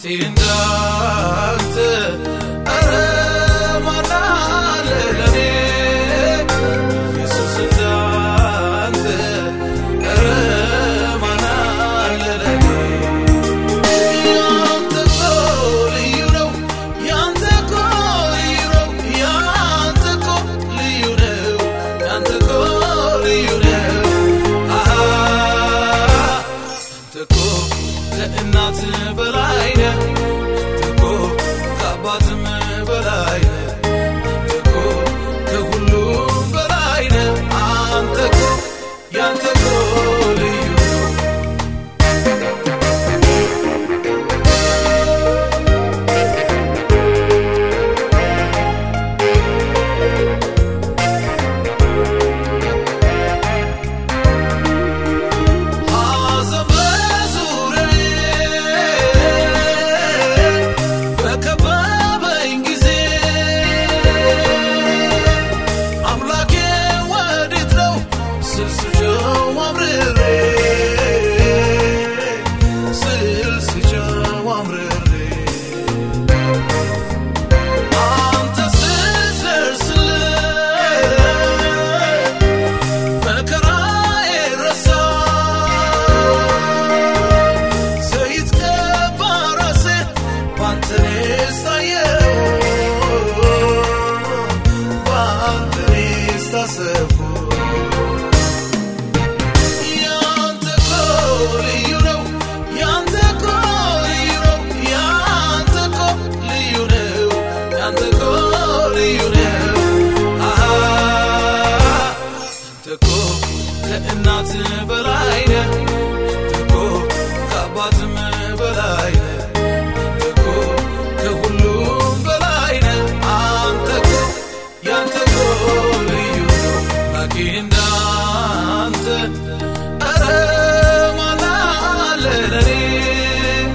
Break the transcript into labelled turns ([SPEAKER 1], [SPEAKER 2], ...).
[SPEAKER 1] Saatinde ከእናት በላይ ነህ አንተ እኮ ከአባትም በላይ ነህ